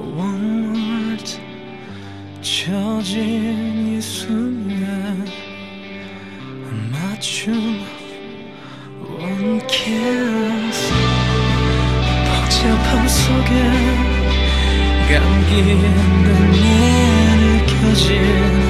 원물트 젖은 이 순간 맞춤 원키스 복잡함 속에 감기 있는 내 느껴진